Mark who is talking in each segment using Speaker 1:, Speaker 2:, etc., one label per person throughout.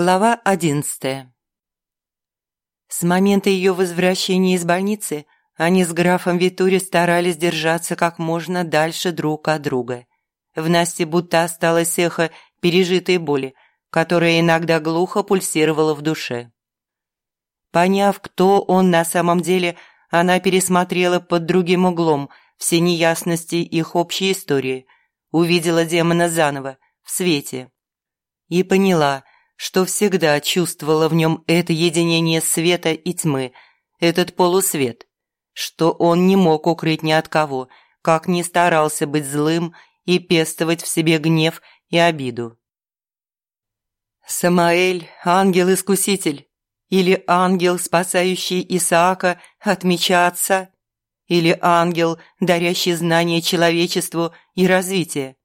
Speaker 1: Глава одиннадцатая С момента ее возвращения из больницы они с графом Витури старались держаться как можно дальше друг от друга. В Насте будто осталось эхо пережитой боли, которая иногда глухо пульсировала в душе. Поняв, кто он на самом деле, она пересмотрела под другим углом все неясности их общей истории, увидела демона заново, в свете. И поняла – что всегда чувствовала в нем это единение света и тьмы, этот полусвет, что он не мог укрыть ни от кого, как ни старался быть злым и пестовать в себе гнев и обиду. Самаэль – ангел-искуситель, или ангел, спасающий Исаака от меча отца, или ангел, дарящий знания человечеству и развитие.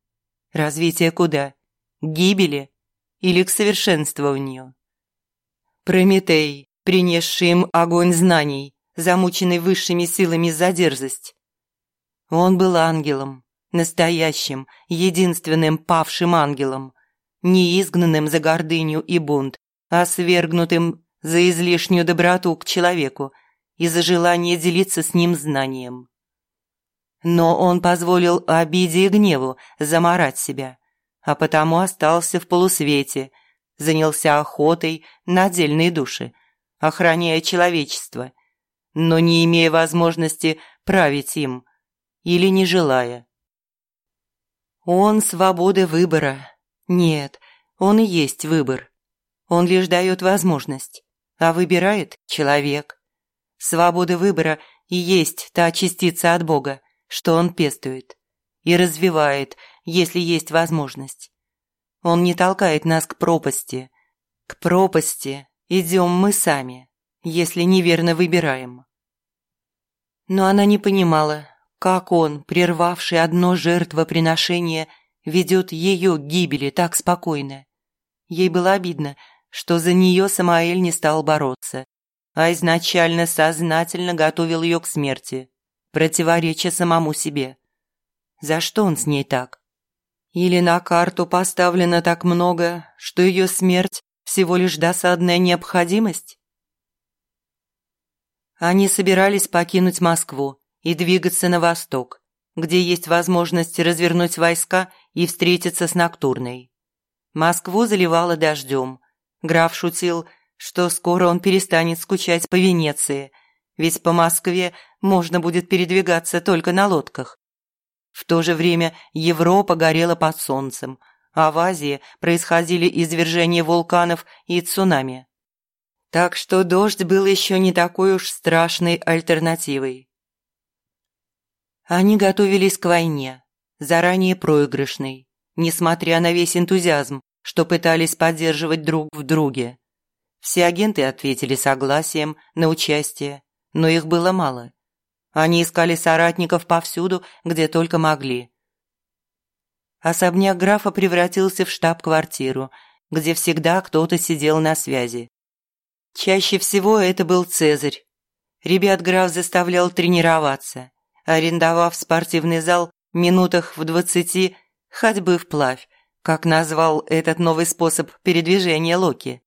Speaker 1: Развитие куда? Гибели? Или к совершенствованию. Прометей, принесший им огонь знаний, замученный высшими силами за дерзость. Он был ангелом, настоящим, единственным павшим ангелом, не изгнанным за гордыню и бунт, а свергнутым за излишнюю доброту к человеку и за желание делиться с ним знанием. Но он позволил обиде и гневу заморать себя, а потому остался в полусвете, занялся охотой на отдельные души, охраняя человечество, но не имея возможности править им или не желая. Он свобода выбора. Нет, он и есть выбор. Он лишь дает возможность, а выбирает человек. Свобода выбора и есть та частица от Бога, что он пестует и развивает – если есть возможность. Он не толкает нас к пропасти. К пропасти идем мы сами, если неверно выбираем. Но она не понимала, как он, прервавший одно жертвоприношение, ведет ее к гибели так спокойно. Ей было обидно, что за нее Самаэль не стал бороться, а изначально сознательно готовил ее к смерти, противореча самому себе. За что он с ней так? Или на карту поставлено так много, что ее смерть всего лишь досадная необходимость? Они собирались покинуть Москву и двигаться на восток, где есть возможность развернуть войска и встретиться с Ноктурной. Москву заливало дождем. Граф шутил, что скоро он перестанет скучать по Венеции, ведь по Москве можно будет передвигаться только на лодках. В то же время Европа горела под солнцем, а в Азии происходили извержения вулканов и цунами. Так что дождь был еще не такой уж страшной альтернативой. Они готовились к войне, заранее проигрышной, несмотря на весь энтузиазм, что пытались поддерживать друг в друге. Все агенты ответили согласием на участие, но их было мало – они искали соратников повсюду, где только могли. Особняк графа превратился в штаб-квартиру, где всегда кто-то сидел на связи. Чаще всего это был Цезарь. Ребят граф заставлял тренироваться, арендовав спортивный зал минутах в двадцати ходьбы вплавь, как назвал этот новый способ передвижения Локи.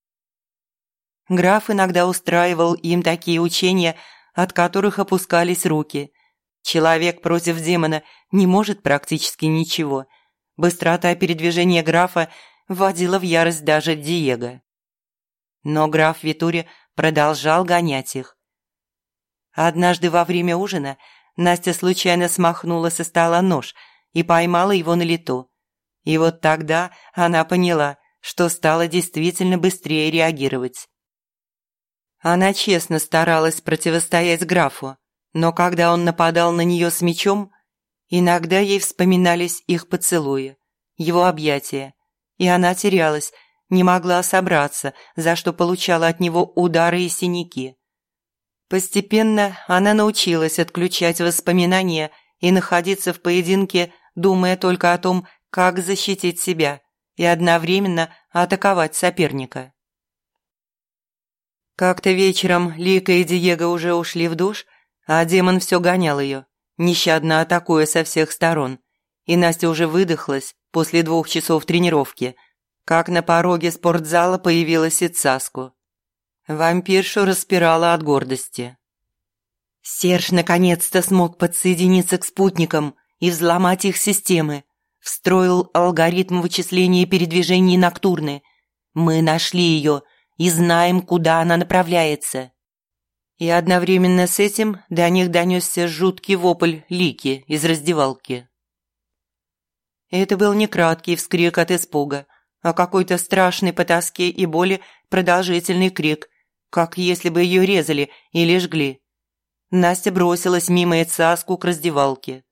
Speaker 1: Граф иногда устраивал им такие учения – от которых опускались руки. Человек против демона не может практически ничего. Быстрота передвижения графа вводила в ярость даже Диего. Но граф Витури продолжал гонять их. Однажды во время ужина Настя случайно смахнула со стола нож и поймала его на лету. И вот тогда она поняла, что стала действительно быстрее реагировать. Она честно старалась противостоять графу, но когда он нападал на нее с мечом, иногда ей вспоминались их поцелуи, его объятия, и она терялась, не могла собраться, за что получала от него удары и синяки. Постепенно она научилась отключать воспоминания и находиться в поединке, думая только о том, как защитить себя и одновременно атаковать соперника. Как-то вечером Лика и Диего уже ушли в душ, а демон все гонял ее, нещадно атакуя со всех сторон. И Настя уже выдохлась после двух часов тренировки, как на пороге спортзала появилась Ицаску. Вампиршу распирала от гордости. Серж наконец-то смог подсоединиться к спутникам и взломать их системы. Встроил алгоритм вычисления передвижений Ноктурны. Мы нашли ее и знаем, куда она направляется. И одновременно с этим до них донесся жуткий вопль Лики из раздевалки. Это был не краткий вскрик от испуга, а какой-то страшный по тоске и боли продолжительный крик, как если бы ее резали или жгли. Настя бросилась мимо Эцаску к раздевалке.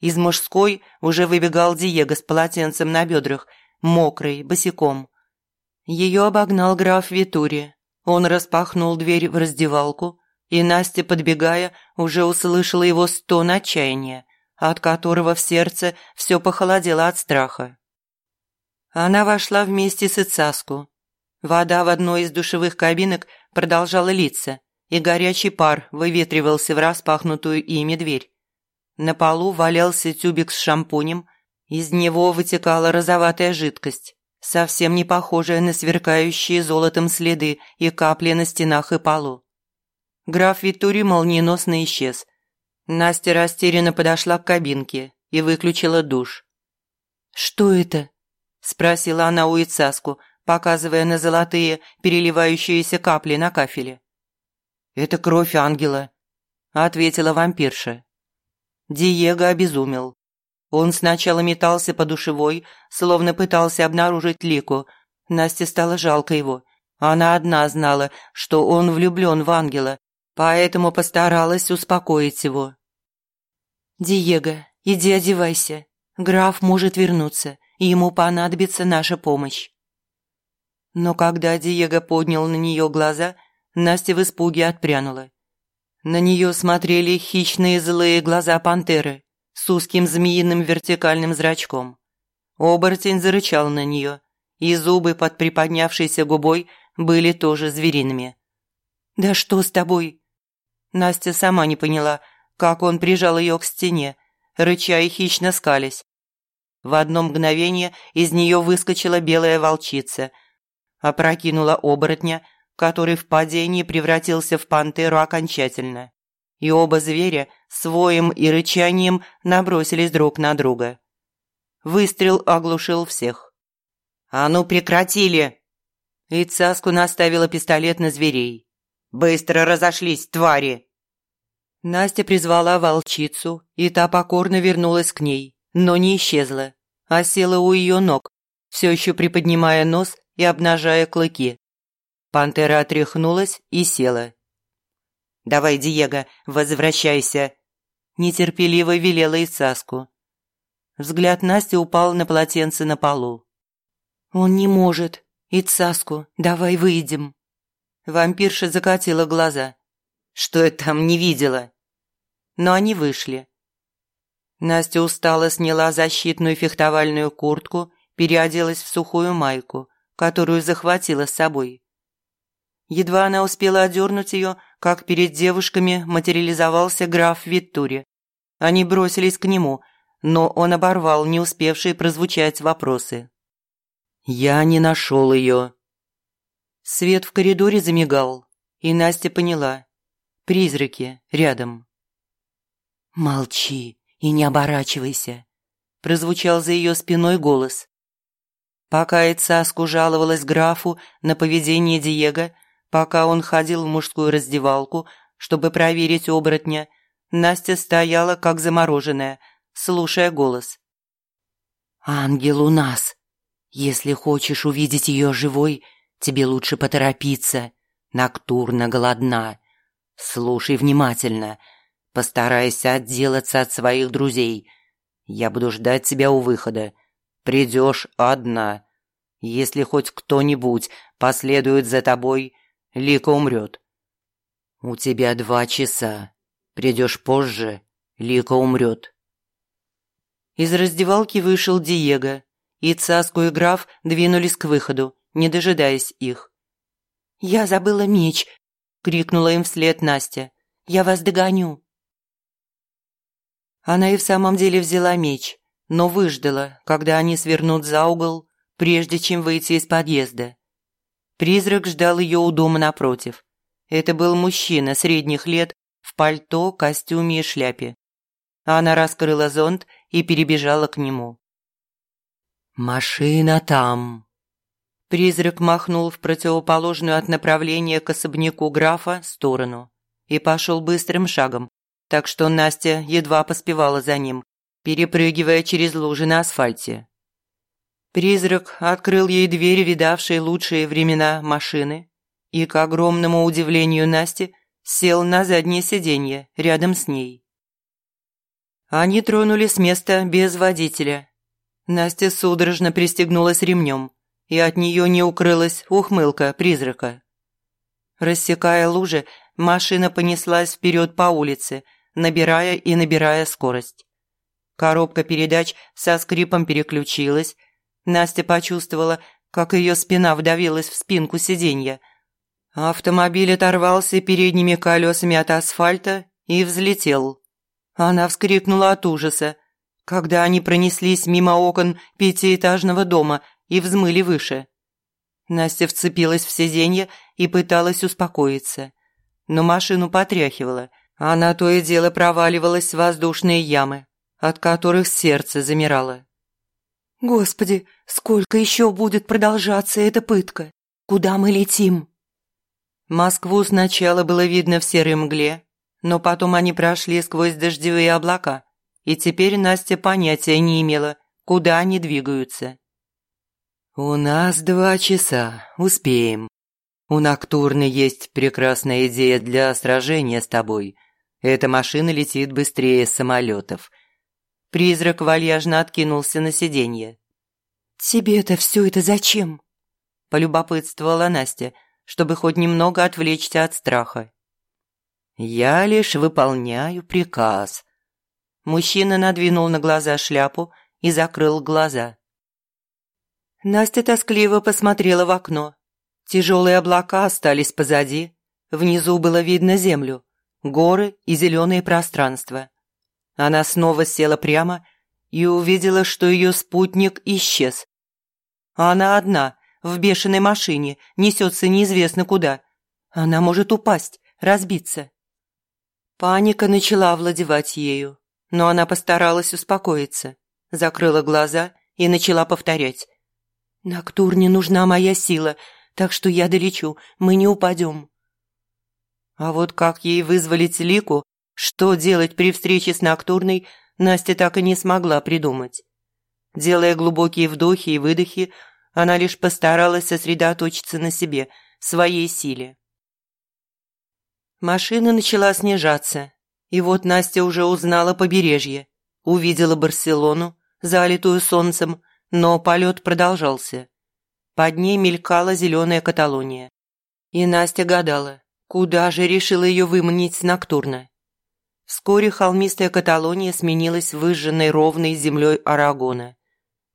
Speaker 1: Из мужской уже выбегал Диего с полотенцем на бедрах, мокрый, босиком. Ее обогнал граф Витури. Он распахнул дверь в раздевалку, и Настя, подбегая, уже услышала его стон отчаяния, от которого в сердце все похолодело от страха. Она вошла вместе с Ицаску. Вода в одной из душевых кабинок продолжала литься, и горячий пар выветривался в распахнутую ими дверь. На полу валялся тюбик с шампунем, из него вытекала розоватая жидкость, совсем не похожая на сверкающие золотом следы и капли на стенах и полу. Граф Витури молниеносно исчез. Настя растерянно подошла к кабинке и выключила душ. «Что это?» спросила она у Ицаску, показывая на золотые переливающиеся капли на кафеле. «Это кровь ангела», – ответила вампирша. Диего обезумел. Он сначала метался по душевой, словно пытался обнаружить Лику. Насте стало жалко его. Она одна знала, что он влюблен в ангела, поэтому постаралась успокоить его. «Диего, иди одевайся. Граф может вернуться и ему понадобится наша помощь. Но когда Диего поднял на нее глаза, Настя в испуге отпрянула. На нее смотрели хищные злые глаза пантеры с узким змеиным вертикальным зрачком. Оборотень зарычал на нее, и зубы под приподнявшейся губой были тоже звериными. «Да что с тобой?» Настя сама не поняла, как он прижал ее к стене, рыча и хищно скались. В одно мгновение из нее выскочила белая волчица, опрокинула оборотня, который в падении превратился в пантеру окончательно. И оба зверя своим и рычанием набросились друг на друга. Выстрел оглушил всех. «А ну прекратили!» И Цаску наставила пистолет на зверей. «Быстро разошлись, твари!» Настя призвала волчицу, и та покорно вернулась к ней, но не исчезла а села у ее ног, все еще приподнимая нос и обнажая клыки. Пантера отряхнулась и села. «Давай, Диего, возвращайся!» Нетерпеливо велела Исаску. Взгляд Насти упал на полотенце на полу. «Он не может. Ицаску, давай выйдем». Вампирша закатила глаза. «Что я там не видела?» Но они вышли. Настя устало сняла защитную фехтовальную куртку, переоделась в сухую майку, которую захватила с собой. Едва она успела одернуть ее, как перед девушками материализовался граф Виттури. Они бросились к нему, но он оборвал не успевшие прозвучать вопросы. «Я не нашел ее». Свет в коридоре замигал, и Настя поняла. Призраки рядом. «Молчи», и не оборачивайся», – прозвучал за ее спиной голос. Пока Эцаску жаловалась графу на поведение Диего, пока он ходил в мужскую раздевалку, чтобы проверить оборотня, Настя стояла как замороженная, слушая голос. «Ангел у нас. Если хочешь увидеть ее живой, тебе лучше поторопиться. Ноктурна голодна. Слушай внимательно. Постарайся отделаться от своих друзей. Я буду ждать тебя у выхода. Придешь одна. Если хоть кто-нибудь последует за тобой, Лика умрет. У тебя два часа. Придешь позже, Лика умрет. Из раздевалки вышел Диего, и Цаску и граф двинулись к выходу, не дожидаясь их. «Я забыла меч!» — крикнула им вслед Настя. «Я вас догоню!» Она и в самом деле взяла меч, но выждала, когда они свернут за угол, прежде чем выйти из подъезда. Призрак ждал ее у дома напротив. Это был мужчина средних лет в пальто, костюме и шляпе. Она раскрыла зонт и перебежала к нему. «Машина там!» Призрак махнул в противоположную от направления к особняку графа сторону и пошел быстрым шагом, так что Настя едва поспевала за ним, перепрыгивая через лужи на асфальте. Призрак открыл ей дверь, видавшей лучшие времена машины, и, к огромному удивлению Насти, сел на заднее сиденье рядом с ней. Они тронули с места без водителя. Настя судорожно пристегнулась ремнем, и от нее не укрылась ухмылка призрака. Рассекая лужи, машина понеслась вперед по улице, набирая и набирая скорость. Коробка передач со скрипом переключилась. Настя почувствовала, как ее спина вдавилась в спинку сиденья. Автомобиль оторвался передними колесами от асфальта и взлетел. Она вскрикнула от ужаса, когда они пронеслись мимо окон пятиэтажного дома и взмыли выше. Настя вцепилась в сиденье и пыталась успокоиться. Но машину потряхивала. Она то и дело проваливалась в воздушные ямы, от которых сердце замирало. «Господи, сколько еще будет продолжаться эта пытка? Куда мы летим?» Москву сначала было видно в серой мгле, но потом они прошли сквозь дождевые облака, и теперь Настя понятия не имела, куда они двигаются. «У нас два часа, успеем. У Ноктурны есть прекрасная идея для сражения с тобой. Эта машина летит быстрее самолетов». Призрак вальяжно откинулся на сиденье. «Тебе-то все это зачем?» – полюбопытствовала Настя, чтобы хоть немного отвлечься от страха. «Я лишь выполняю приказ». Мужчина надвинул на глаза шляпу и закрыл глаза. Настя тоскливо посмотрела в окно. Тяжелые облака остались позади. Внизу было видно землю, горы и зеленые пространства. Она снова села прямо и увидела, что ее спутник исчез. Она одна, в бешеной машине, несется неизвестно куда. Она может упасть, разбиться. Паника начала овладевать ею, но она постаралась успокоиться, закрыла глаза и начала повторять. «Ноктурне нужна моя сила, так что я долечу, мы не упадем». А вот как ей вызволить Лику, что делать при встрече с Ноктурной, Настя так и не смогла придумать. Делая глубокие вдохи и выдохи, она лишь постаралась сосредоточиться на себе, своей силе. Машина начала снижаться, и вот Настя уже узнала побережье, увидела Барселону, залитую солнцем, но полет продолжался. Под ней мелькала зеленая Каталония. И Настя гадала, куда же решила ее выманить Ноктурна. Вскоре холмистая Каталония сменилась выжженной ровной землей Арагона.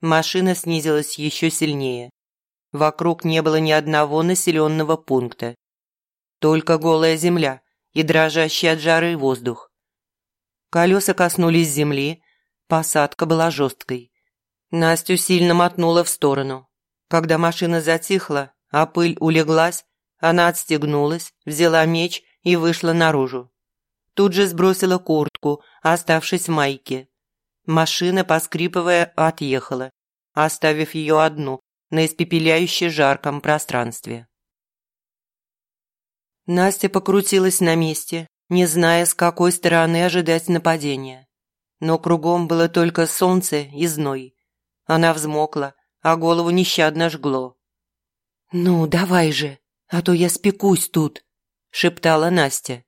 Speaker 1: Машина снизилась еще сильнее. Вокруг не было ни одного населенного пункта. Только голая земля и дрожащий от жары воздух. Колеса коснулись земли, посадка была жесткой. Настю сильно мотнула в сторону. Когда машина затихла, а пыль улеглась, она отстегнулась, взяла меч и вышла наружу. Тут же сбросила куртку, оставшись в майке. Машина, поскрипывая, отъехала, оставив ее одну на испепеляюще жарком пространстве. Настя покрутилась на месте, не зная, с какой стороны ожидать нападения. Но кругом было только солнце и зной. Она взмокла, а голову нещадно жгло. «Ну, давай же, а то я спекусь тут», – шептала Настя.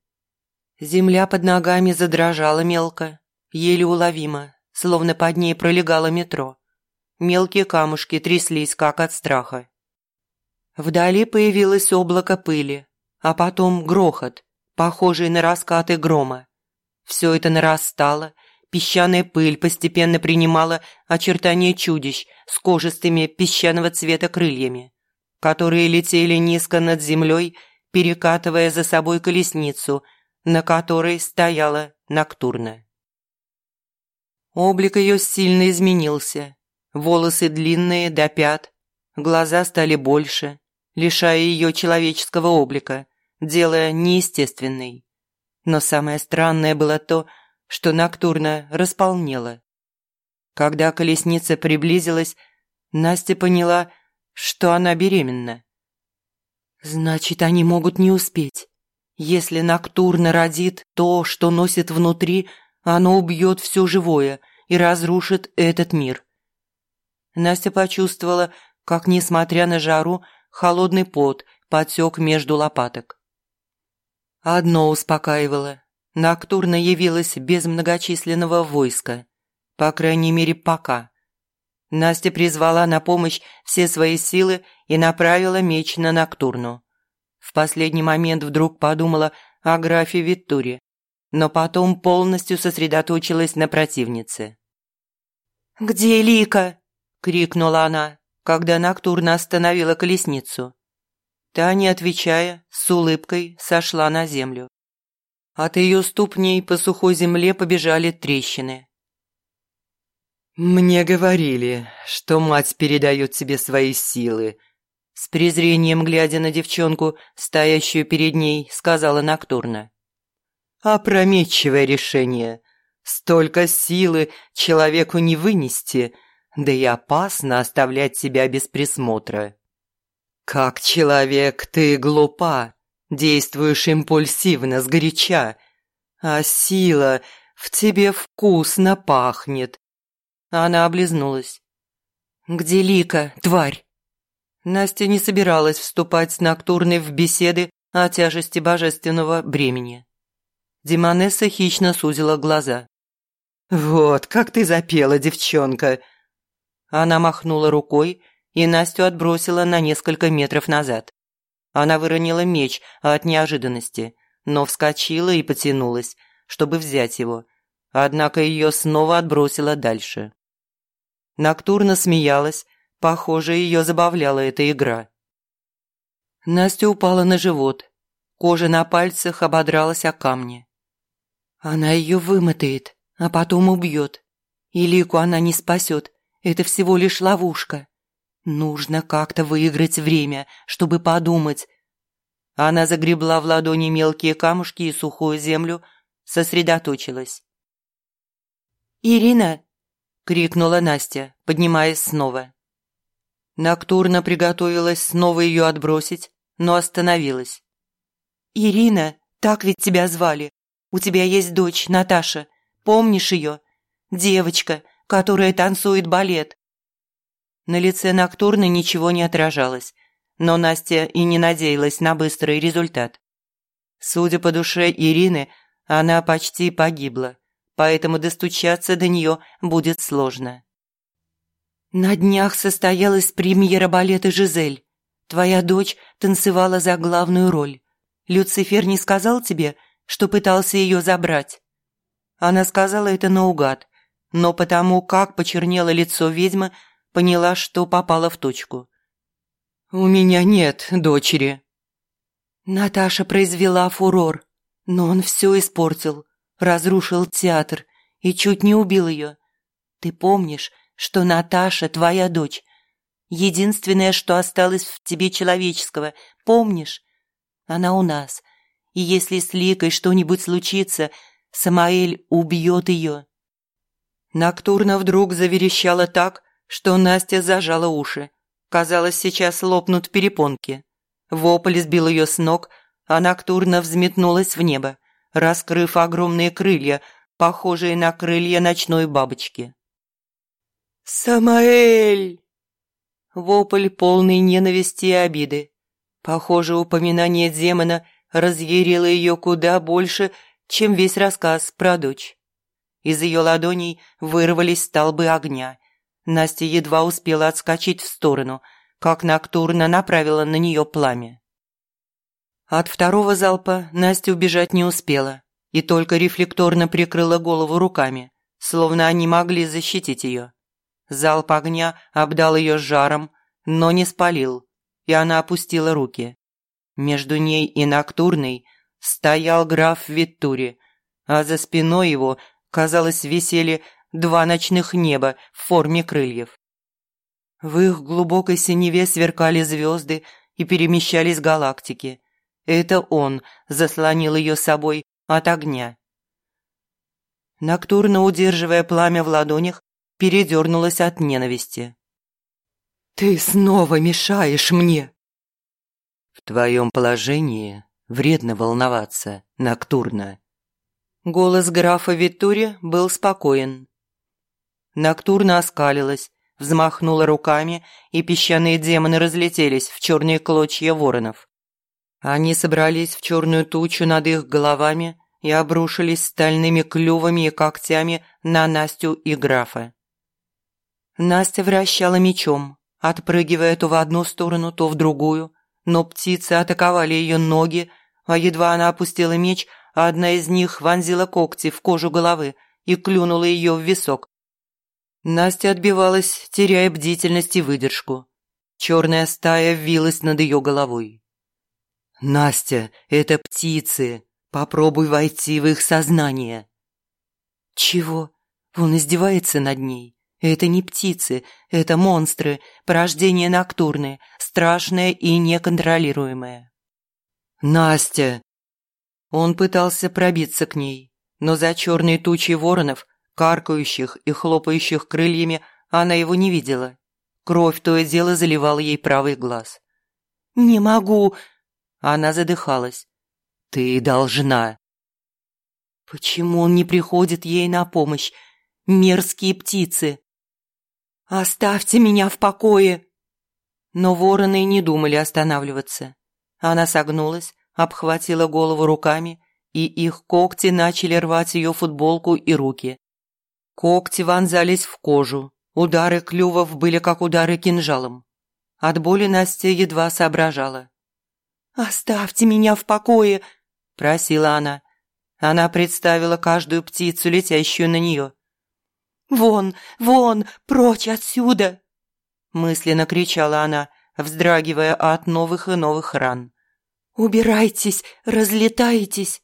Speaker 1: Земля под ногами задрожала мелко, еле уловимо, словно под ней пролегало метро. Мелкие камушки тряслись, как от страха. Вдали появилось облако пыли, а потом грохот, похожий на раскаты грома. Все это нарастало, песчаная пыль постепенно принимала очертания чудищ с кожистыми песчаного цвета крыльями, которые летели низко над землей, перекатывая за собой колесницу, на которой стояла Ноктурна. Облик ее сильно изменился. Волосы длинные до пят, Глаза стали больше, лишая ее человеческого облика, делая неестественной. Но самое странное было то, что Ноктурна располнела. Когда колесница приблизилась, Настя поняла, что она беременна. Значит, они могут не успеть. Если Ноктурна родит то, что носит внутри, оно убьет все живое и разрушит этот мир. Настя почувствовала, как, несмотря на жару, холодный пот потек между лопаток. Одно успокаивало. Ноктурна явилась без многочисленного войска. По крайней мере, пока. Настя призвала на помощь все свои силы и направила меч на Ноктурну. В последний момент вдруг подумала о графе Виттуре, но потом полностью сосредоточилась на противнице. «Где Лика?» – крикнула она, когда Ноктурна остановила колесницу. Та, не отвечая, с улыбкой сошла на землю. От ее ступней по сухой земле побежали трещины. «Мне говорили, что мать передает тебе свои силы», с презрением глядя на девчонку, стоящую перед ней, сказала Ноктурна. «Опрометчивое решение. Столько силы человеку не вынести, да и опасно оставлять себя без присмотра». «Как человек ты глупа, действуешь импульсивно, сгоряча, а сила в тебе вкусно пахнет». Она облизнулась. «Где Лика, тварь?» Настя не собиралась вступать с Ноктурной в беседы о тяжести божественного бремени. Демонесса хищно сузила глаза. «Вот, как ты запела, девчонка!» Она махнула рукой, и Настю отбросила на несколько метров назад. Она выронила меч от неожиданности, но вскочила и потянулась, чтобы взять его. Однако ее снова отбросило дальше. Ноктурна смеялась, похоже, ее забавляла эта игра. Настя упала на живот. Кожа на пальцах ободралась о камни. Она ее вымотает, а потом убьет. И Лику она не спасет, это всего лишь ловушка. Нужно как-то выиграть время, чтобы подумать. Она загребла в ладони мелкие камушки и сухую землю, сосредоточилась. «Ирина!» – крикнула Настя, поднимаясь снова. Ноктурна приготовилась снова ее отбросить, но остановилась. «Ирина, так ведь тебя звали. У тебя есть дочь, Наташа. Помнишь ее? Девочка, которая танцует балет. На лице Ноктурны ничего не отражалось, но Настя и не надеялась на быстрый результат. Судя по душе Ирины, она почти погибла, поэтому достучаться до нее будет сложно. «На днях состоялась премьера балета «Жизель». Твоя дочь танцевала за главную роль. Люцифер не сказал тебе, что пытался ее забрать?» Она сказала это наугад, но потому, как почернело лицо ведьмы, поняла, что попала в точку. «У меня нет дочери». Наташа произвела фурор, но он все испортил, разрушил театр и чуть не убил ее. Ты помнишь, что Наташа твоя дочь? Единственное, что осталось в тебе человеческого, помнишь? Она у нас, и если с Ликой что-нибудь случится, Самаэль убьет ее». Ноктурна вдруг заверещала так, что Настя зажала уши. Казалось, сейчас лопнут перепонки. Вопль сбил ее с ног, а Ноктурна взметнулась в небо, раскрыв огромные крылья, похожие на крылья ночной бабочки. «Самаэль!» Вопль полный ненависти и обиды. Похоже, упоминание демона разъярило ее куда больше, чем весь рассказ про дочь. Из ее ладоней вырвались столбы огня, Настя едва успела отскочить в сторону, как Ноктурна направила на нее пламя. От второго залпа Настя убежать не успела и только рефлекторно прикрыла голову руками, словно они могли защитить ее. Залп огня обдал ее жаром, но не спалил, и она опустила руки. Между ней и Ноктурной стоял граф Виттури, а за спиной его, казалось, висели два ночных неба в форме крыльев. В их глубокой синеве сверкали звезды и перемещались галактики. Это он заслонил ее собой от огня. Ноктурно удерживая пламя в ладонях, передернулась от ненависти. «Ты снова мешаешь мне!» «В твоем положении вредно волноваться, Ноктурно». Голос графа Витури был спокоен. Ноктурно оскалилась, взмахнула руками, и песчаные демоны разлетелись в черные клочья воронов. Они собрались в черную тучу над их головами и обрушились стальными клювами и когтями на Настю и графа. Настя вращала мечом, отпрыгивая то в одну сторону, то в другую, но птицы атаковали ее ноги, а едва она опустила меч, одна из них вонзила когти в кожу головы и клюнула ее в висок. Настя отбивалась, теряя бдительность и выдержку. Черная стая вилась над ее головой. «Настя, это птицы. Попробуй войти в их сознание». «Чего? Он издевается над ней. Это не птицы, это монстры, порождение ноктурное, страшное и неконтролируемое». «Настя!» Он пытался пробиться к ней, но за черной тучей воронов, каркающих и хлопающих крыльями, она его не видела. Кровь то и дело заливала ей правый глаз. «Не могу!» Она задыхалась. «Ты должна!» «Почему он не приходит ей на помощь? Мерзкие птицы!» «Оставьте меня в покое!» Но вороны не думали останавливаться. Она согнулась, обхватила голову руками, и их когти начали рвать ее футболку и руки. Когти вонзались в кожу, удары клювов были как удары кинжалом. От боли Настя едва соображала. «Оставьте меня в покое!» – просила она. Она представила каждую птицу, летящую на нее. «Вон, вон, прочь отсюда!» Мысленно кричала она, вздрагивая от новых и новых ран. «Убирайтесь, разлетайтесь!»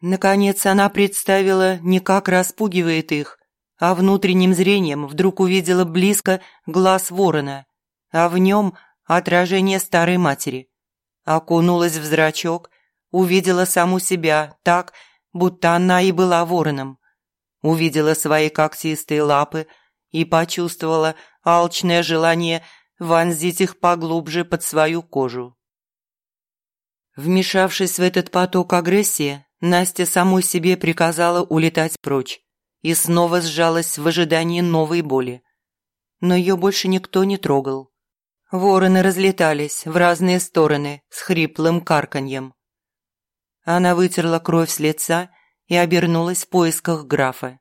Speaker 1: Наконец она представила, не как распугивает их, а внутренним зрением вдруг увидела близко глаз ворона, а в нем отражение старой матери окунулась в зрачок, увидела саму себя так, будто она и была вороном. Увидела свои когтистые лапы и почувствовала алчное желание вонзить их поглубже под свою кожу. Вмешавшись в этот поток агрессии, Настя самой себе приказала улетать прочь и снова сжалась в ожидании новой боли. Но ее больше никто не трогал. Вороны разлетались в разные стороны с хриплым карканьем. Она вытерла кровь с лица и обернулась в поисках графа.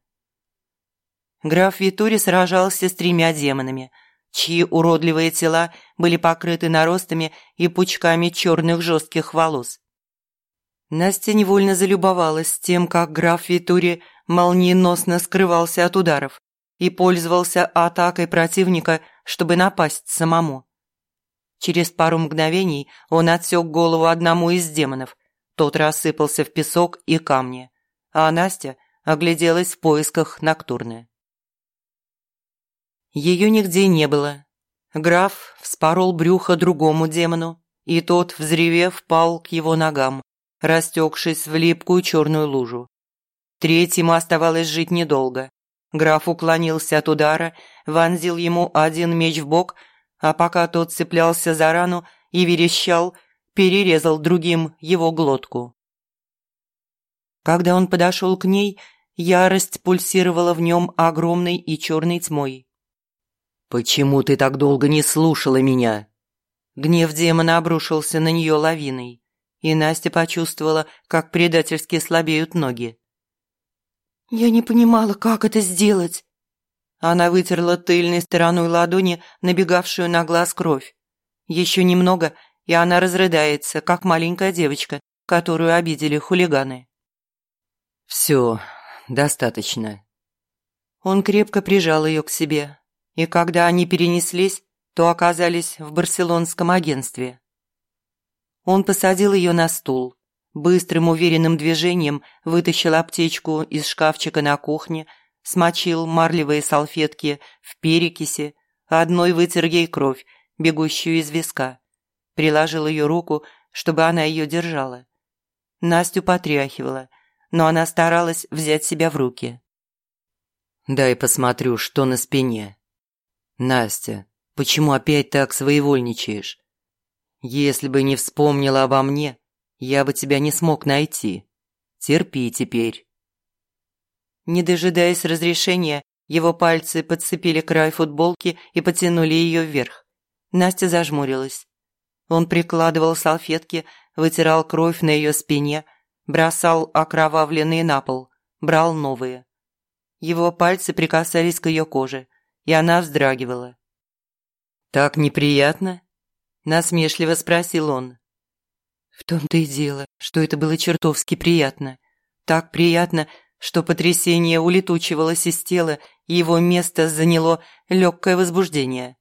Speaker 1: Граф Витури сражался с тремя демонами, чьи уродливые тела были покрыты наростами и пучками черных жестких волос. Настя невольно залюбовалась тем, как граф Витури молниеносно скрывался от ударов и пользовался атакой противника, чтобы напасть самому. Через пару мгновений он отсек голову одному из демонов. Тот рассыпался в песок и камни, а Настя огляделась в поисках Ноктурны. Ее нигде не было. Граф вспорол брюхо другому демону, и тот, взревев, пал к его ногам, растекшись в липкую черную лужу. Третьему оставалось жить недолго. Граф уклонился от удара, вонзил ему один меч в бок – а пока тот цеплялся за рану и верещал, перерезал другим его глотку. Когда он подошел к ней, ярость пульсировала в нем огромной и черной тьмой. «Почему ты так долго не слушала меня?» Гнев демона обрушился на нее лавиной, и Настя почувствовала, как предательски слабеют ноги. «Я не понимала, как это сделать», она вытерла тыльной стороной ладони набегавшую на глаз кровь. Еще немного, и она разрыдается, как маленькая девочка, которую обидели хулиганы. «Все, достаточно». Он крепко прижал ее к себе, и когда они перенеслись, то оказались в барселонском агентстве. Он посадил ее на стул, быстрым уверенным движением вытащил аптечку из шкафчика на кухне – смочил марлевые салфетки в перекиси, одной вытер ей кровь, бегущую из виска. Приложил ее руку, чтобы она ее держала. Настю потряхивала, но она старалась взять себя в руки. «Дай посмотрю, что на спине». «Настя, почему опять так своевольничаешь? Если бы не вспомнила обо мне, я бы тебя не смог найти. Терпи теперь». Не дожидаясь разрешения, его пальцы подцепили край футболки и потянули ее вверх. Настя зажмурилась. Он прикладывал салфетки, вытирал кровь на ее спине, бросал окровавленные на пол, брал новые. Его пальцы прикасались к ее коже, и она вздрагивала. «Так неприятно?» – насмешливо спросил он. В том-то и дело, что это было чертовски приятно. Так приятно, что потрясение улетучивалось из тела, и его место заняло легкое возбуждение.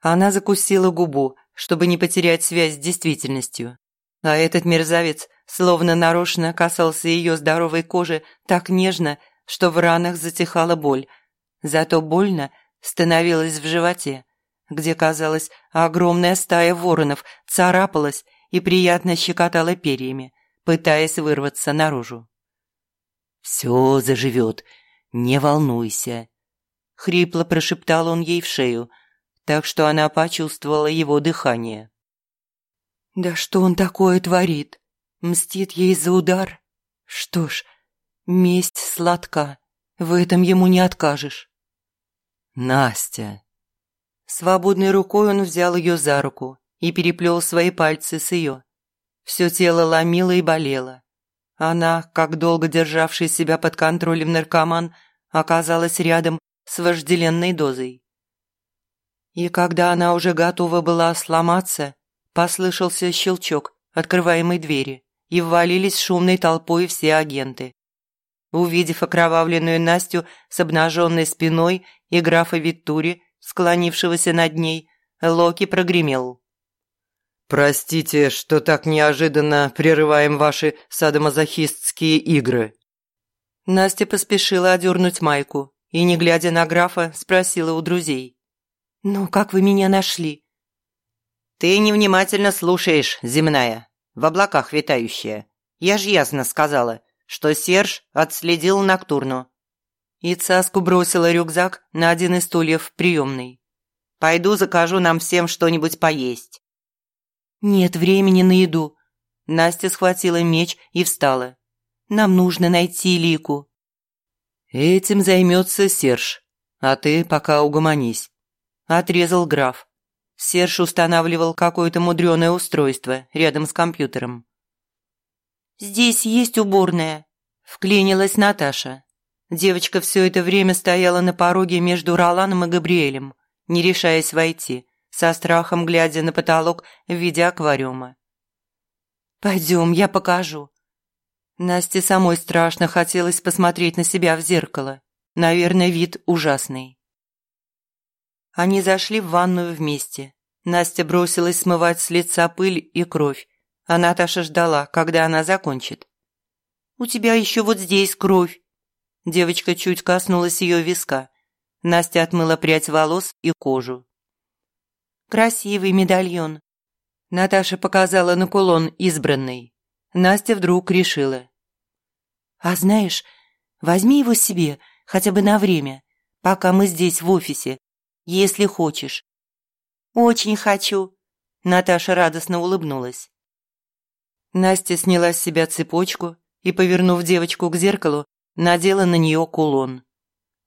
Speaker 1: Она закусила губу, чтобы не потерять связь с действительностью. А этот мерзавец словно нарочно касался ее здоровой кожи так нежно, что в ранах затихала боль. Зато больно становилось в животе, где, казалось, огромная стая воронов царапалась и приятно щекотала перьями, пытаясь вырваться наружу. «Все заживет, не волнуйся», — хрипло прошептал он ей в шею, так что она почувствовала его дыхание. «Да что он такое творит? Мстит ей за удар? Что ж, месть сладка, в этом ему не откажешь». «Настя!» Свободной рукой он взял ее за руку и переплел свои пальцы с ее. Все тело ломило и болело. Она, как долго державший себя под контролем наркоман, оказалась рядом с вожделенной дозой. И когда она уже готова была сломаться, послышался щелчок открываемой двери, и ввалились шумной толпой все агенты. Увидев окровавленную Настю с обнаженной спиной и графа Виттури, склонившегося над ней, Локи прогремел. «Простите, что так неожиданно прерываем ваши садомазохистские игры». Настя поспешила одернуть майку и, не глядя на графа, спросила у друзей. «Ну, как вы меня нашли?» «Ты невнимательно слушаешь, земная, в облаках витающая. Я ж ясно сказала, что Серж отследил Ноктурну». И Цаску бросила рюкзак на один из стульев в приемной. «Пойду закажу нам всем что-нибудь поесть». «Нет времени на еду». Настя схватила меч и встала. «Нам нужно найти Лику». «Этим займется Серж, а ты пока угомонись», – отрезал граф. Серж устанавливал какое-то мудреное устройство рядом с компьютером. «Здесь есть уборная», – вклинилась Наташа. Девочка все это время стояла на пороге между Роланом и Габриэлем, не решаясь войти со страхом глядя на потолок в виде аквариума. «Пойдем, я покажу». Насте самой страшно хотелось посмотреть на себя в зеркало. Наверное, вид ужасный. Они зашли в ванную вместе. Настя бросилась смывать с лица пыль и кровь, а Наташа ждала, когда она закончит. «У тебя еще вот здесь кровь». Девочка чуть коснулась ее виска. Настя отмыла прядь волос и кожу. Красивый медальон. Наташа показала на кулон избранный. Настя вдруг решила. А знаешь, возьми его себе хотя бы на время, пока мы здесь в офисе, если хочешь. Очень хочу. Наташа радостно улыбнулась. Настя сняла с себя цепочку и, повернув девочку к зеркалу, надела на нее кулон.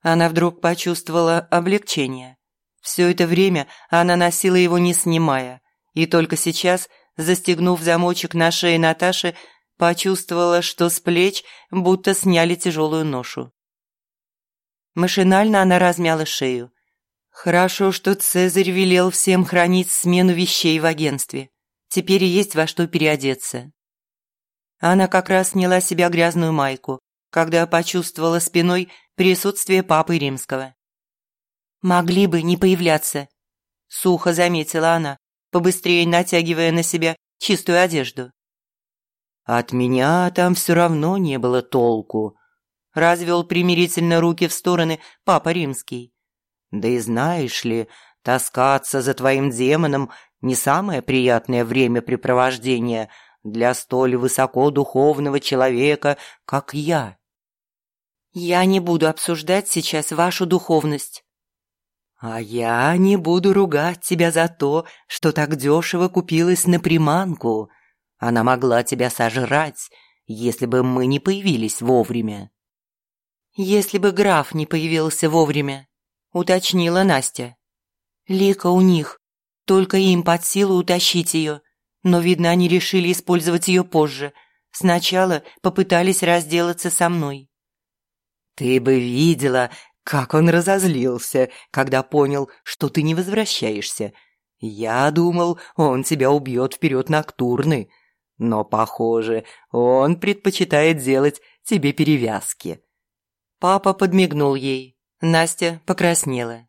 Speaker 1: Она вдруг почувствовала облегчение. Все это время она носила его не снимая, и только сейчас, застегнув замочек на шее Наташи, почувствовала, что с плеч будто сняли тяжелую ношу. Машинально она размяла шею. Хорошо, что Цезарь велел всем хранить смену вещей в агентстве. Теперь есть во что переодеться. Она как раз сняла себя грязную майку, когда почувствовала спиной присутствие папы римского. «Могли бы не появляться», – сухо заметила она, побыстрее натягивая на себя чистую одежду. «От меня там все равно не было толку», – развел примирительно руки в стороны папа римский. Да и знаешь ли, таскаться за твоим демоном не самое приятное времяпрепровождение для столь высокодуховного человека, как я. Я не буду обсуждать сейчас вашу духовность. А я не буду ругать тебя за то, что так дешево купилась на приманку. Она могла тебя сожрать, если бы мы не появились вовремя. Если бы граф не появился вовремя, уточнила Настя. Лика у них, только им под силу утащить ее, но, видно, они решили использовать ее позже. Сначала попытались разделаться со мной. Ты бы видела, как он разозлился, когда понял, что ты не возвращаешься. Я думал, он тебя убьет вперед Ноктурны. Но, похоже, он предпочитает делать тебе перевязки. Папа подмигнул ей. Настя покраснела.